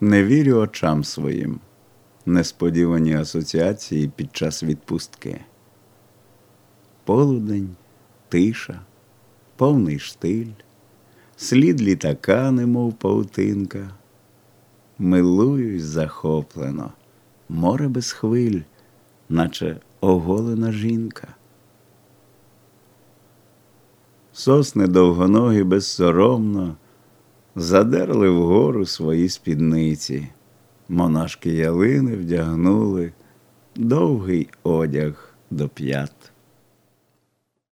Не вірю очам своїм. Несподівані асоціації під час відпустки. Полудень, тиша, повний штиль, слід літака, немов паутинка. Милуюсь захоплено, море без хвиль, наче оголена жінка. Сосни довгоногі безсоромно задерли вгору свої спідниці. Монашки ялини вдягнули довгий одяг до п'ят.